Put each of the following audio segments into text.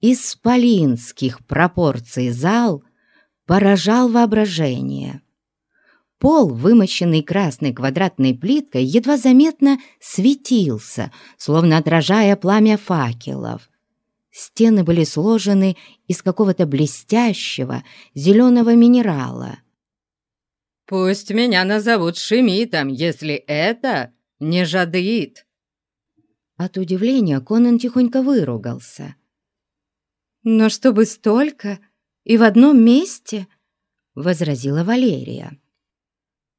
исполинских пропорций зал поражал воображение. Пол, вымощенный красной квадратной плиткой, едва заметно светился, словно отражая пламя факелов. Стены были сложены из какого-то блестящего зеленого минерала. «Пусть меня назовут Шемитом, если это не жадеид!» От удивления Конан тихонько выругался. «Но чтобы столько и в одном месте?» — возразила Валерия.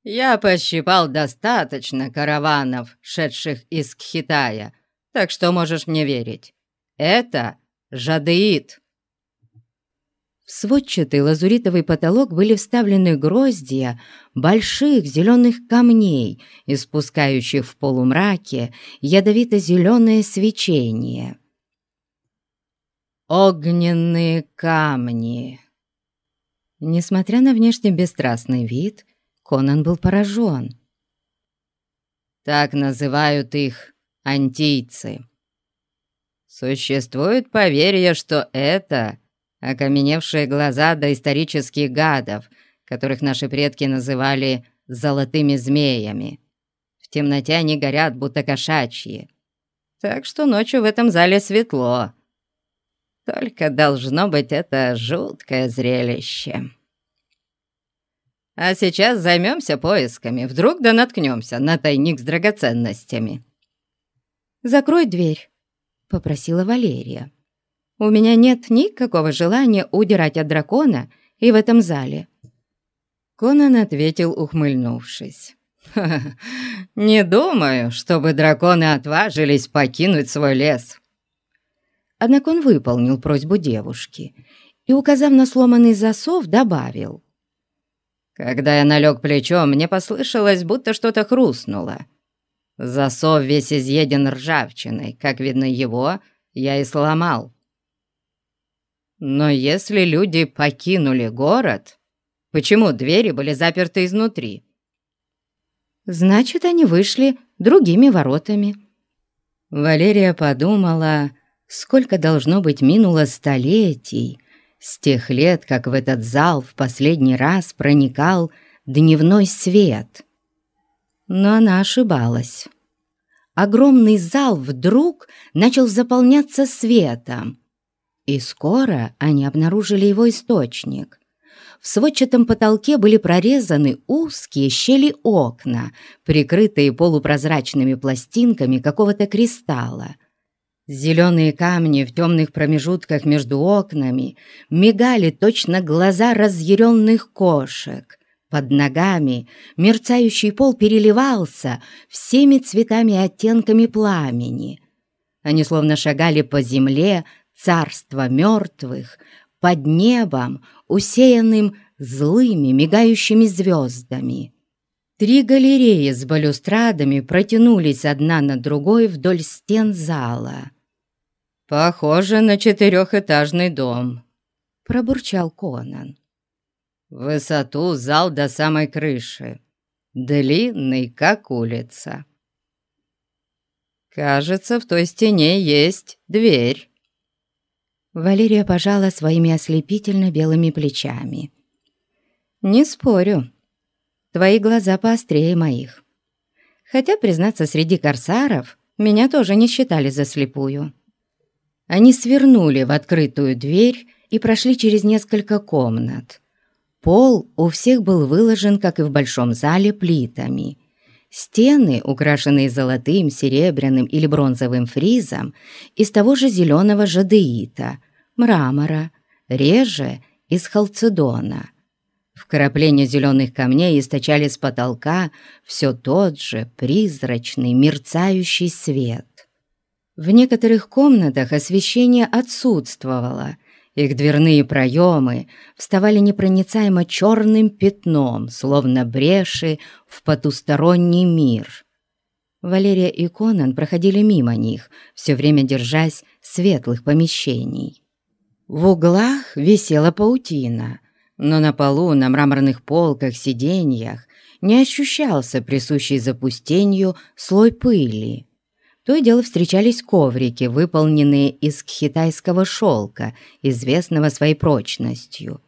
«Я пощипал достаточно караванов, шедших из Кхитая, так что можешь мне верить. Это жадеид!» В сводчатый лазуритовый потолок были вставлены гроздья больших зеленых камней, испускающих в полумраке ядовито-зеленое свечение. Огненные камни. Несмотря на внешне бесстрастный вид, Конан был поражен. Так называют их антийцы. Существует поверье, что это окаменевшие глаза доисторических гадов, которых наши предки называли «золотыми змеями». В темноте они горят, будто кошачьи. Так что ночью в этом зале светло. Только должно быть это жуткое зрелище. А сейчас займемся поисками. Вдруг да наткнемся на тайник с драгоценностями. «Закрой дверь», — попросила Валерия. У меня нет никакого желания удирать от дракона и в этом зале». Конан ответил, ухмыльнувшись. «Ха -ха, «Не думаю, чтобы драконы отважились покинуть свой лес». Однако он выполнил просьбу девушки и, указав на сломанный засов, добавил. «Когда я налег плечом, мне послышалось, будто что-то хрустнуло. Засов весь изъеден ржавчиной, как видно, его я и сломал. Но если люди покинули город, почему двери были заперты изнутри? Значит, они вышли другими воротами. Валерия подумала, сколько должно быть минуло столетий с тех лет, как в этот зал в последний раз проникал дневной свет. Но она ошибалась. Огромный зал вдруг начал заполняться светом, и скоро они обнаружили его источник. В сводчатом потолке были прорезаны узкие щели окна, прикрытые полупрозрачными пластинками какого-то кристалла. Зеленые камни в темных промежутках между окнами мигали точно глаза разъяренных кошек. Под ногами мерцающий пол переливался всеми цветами и оттенками пламени. Они словно шагали по земле, царство мертвых под небом, усеянным злыми мигающими звездами. Три галереи с балюстрадами протянулись одна на другой вдоль стен зала. «Похоже на четырехэтажный дом», — пробурчал Конан. «Высоту зал до самой крыши, длинный, как улица. Кажется, в той стене есть дверь». Валерия пожала своими ослепительно белыми плечами. «Не спорю, твои глаза поострее моих. Хотя, признаться, среди корсаров меня тоже не считали за слепую». Они свернули в открытую дверь и прошли через несколько комнат. Пол у всех был выложен, как и в большом зале, плитами. Стены, украшенные золотым, серебряным или бронзовым фризом, из того же зеленого жадеита, мрамора, реже из халцедона. Вкрапления зеленых камней источали с потолка все тот же призрачный мерцающий свет. В некоторых комнатах освещение отсутствовало, их дверные проемы вставали непроницаемо черным пятном, словно бреши в потусторонний мир. Валерия и Конан проходили мимо них, все время держась светлых помещений. В углах висела паутина, но на полу, на мраморных полках, сиденьях не ощущался присущий запустению слой пыли. То и дело встречались коврики, выполненные из китайского шелка, известного своей прочностью.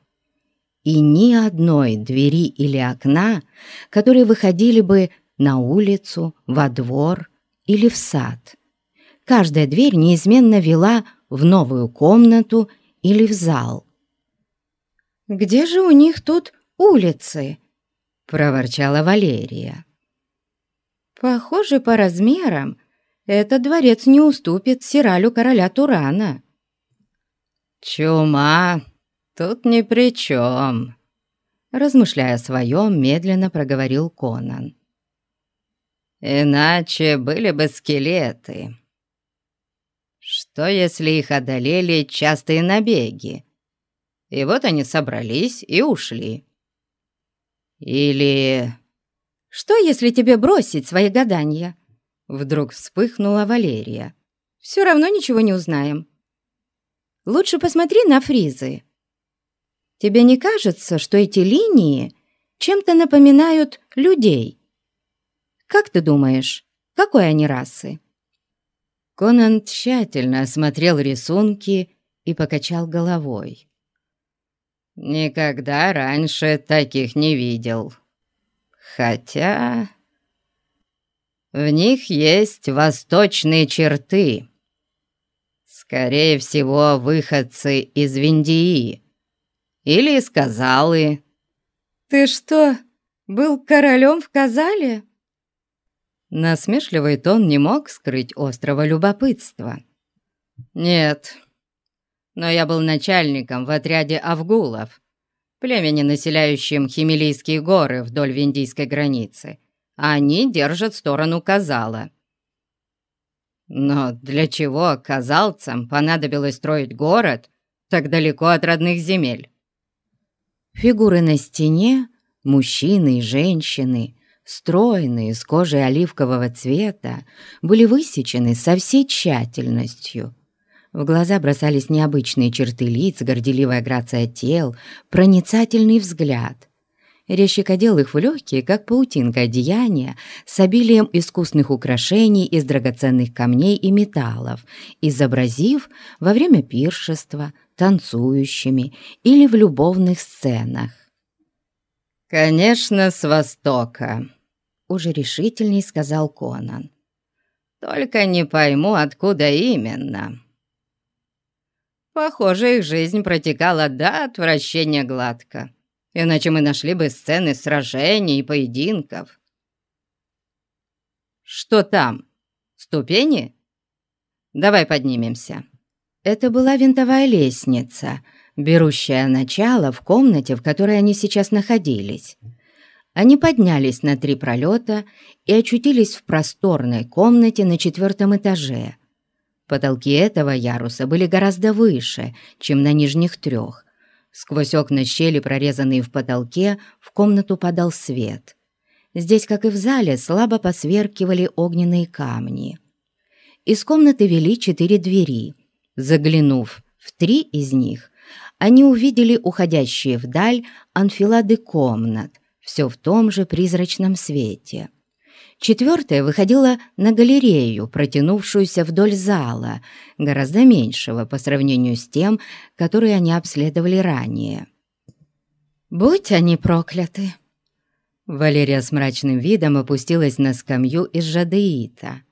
И ни одной двери или окна, которые выходили бы на улицу, во двор или в сад. Каждая дверь неизменно вела в новую комнату или в зал. «Где же у них тут улицы?» — проворчала Валерия. «Похоже, по размерам этот дворец не уступит Сиралю короля Турана». «Чума тут ни при чем», — размышляя о своем, медленно проговорил Конан. «Иначе были бы скелеты. Что, если их одолели частые набеги? И вот они собрались и ушли. Или что, если тебе бросить свои гадания?» Вдруг вспыхнула Валерия. «Все равно ничего не узнаем. Лучше посмотри на фризы. Тебе не кажется, что эти линии чем-то напоминают людей? Как ты думаешь, какой они расы?» Конан тщательно осмотрел рисунки и покачал головой. «Никогда раньше таких не видел», Хотя в них есть восточные черты. Скорее всего, выходцы из Виндии или из Казалы. «Ты что, был королем в Казале?» Насмешливый тон не мог скрыть острого любопытства. «Нет, но я был начальником в отряде авгулов, племени, населяющем Химилийские горы вдоль Виндийской границы. Они держат сторону Казала. Но для чего казалцам понадобилось строить город так далеко от родных земель? Фигуры на стене, мужчины и женщины, стройные, с кожей оливкового цвета, были высечены со всей тщательностью – в глаза бросались необычные черты лиц, горделивая грация тел, проницательный взгляд. Резчик одел их в легкие, как паутинка одеяния, с обилием искусных украшений из драгоценных камней и металлов, изобразив во время пиршества, танцующими или в любовных сценах. «Конечно, с Востока», — уже решительней сказал Конан. «Только не пойму, откуда именно». Похоже, их жизнь протекала до отвращения гладко. Иначе мы нашли бы сцены сражений и поединков. Что там? Ступени? Давай поднимемся. Это была винтовая лестница, берущая начало в комнате, в которой они сейчас находились. Они поднялись на три пролета и очутились в просторной комнате на четвертом этаже – Потолки этого яруса были гораздо выше, чем на нижних трех. Сквозь окна щели, прорезанные в потолке, в комнату падал свет. Здесь, как и в зале, слабо посверкивали огненные камни. Из комнаты вели четыре двери. Заглянув в три из них, они увидели уходящие вдаль анфилады комнат, все в том же призрачном свете. Четвертая выходила на галерею, протянувшуюся вдоль зала, гораздо меньшего по сравнению с тем, который они обследовали ранее. «Будь они прокляты!» Валерия с мрачным видом опустилась на скамью из жадеита.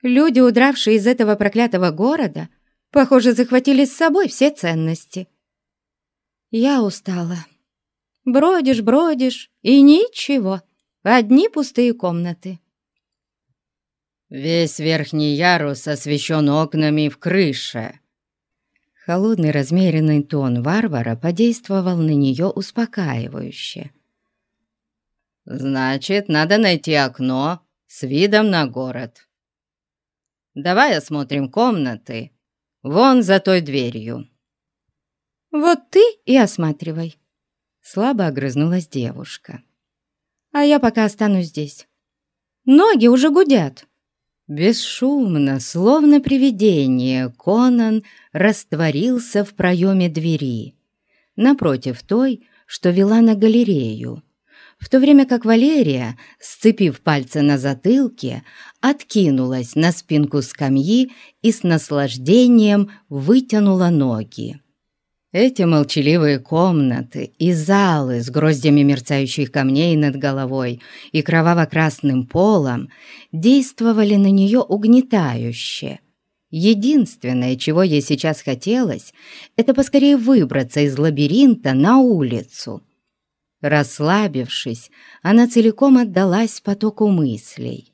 «Люди, удравшие из этого проклятого города, похоже, захватили с собой все ценности. Я устала. Бродишь, бродишь, и ничего». Одни пустые комнаты. Весь верхний ярус освещен окнами в крыше. Холодный размеренный тон варвара подействовал на нее успокаивающе. «Значит, надо найти окно с видом на город. Давай осмотрим комнаты. Вон за той дверью». «Вот ты и осматривай», — слабо огрызнулась девушка а я пока останусь здесь. Ноги уже гудят». Бесшумно, словно привидение, Конан растворился в проеме двери, напротив той, что вела на галерею. в то время как Валерия, сцепив пальцы на затылке, откинулась на спинку скамьи и с наслаждением вытянула ноги. Эти молчаливые комнаты и залы с гроздями мерцающих камней над головой и кроваво-красным полом действовали на нее угнетающе. Единственное, чего ей сейчас хотелось, это поскорее выбраться из лабиринта на улицу. Расслабившись, она целиком отдалась потоку мыслей.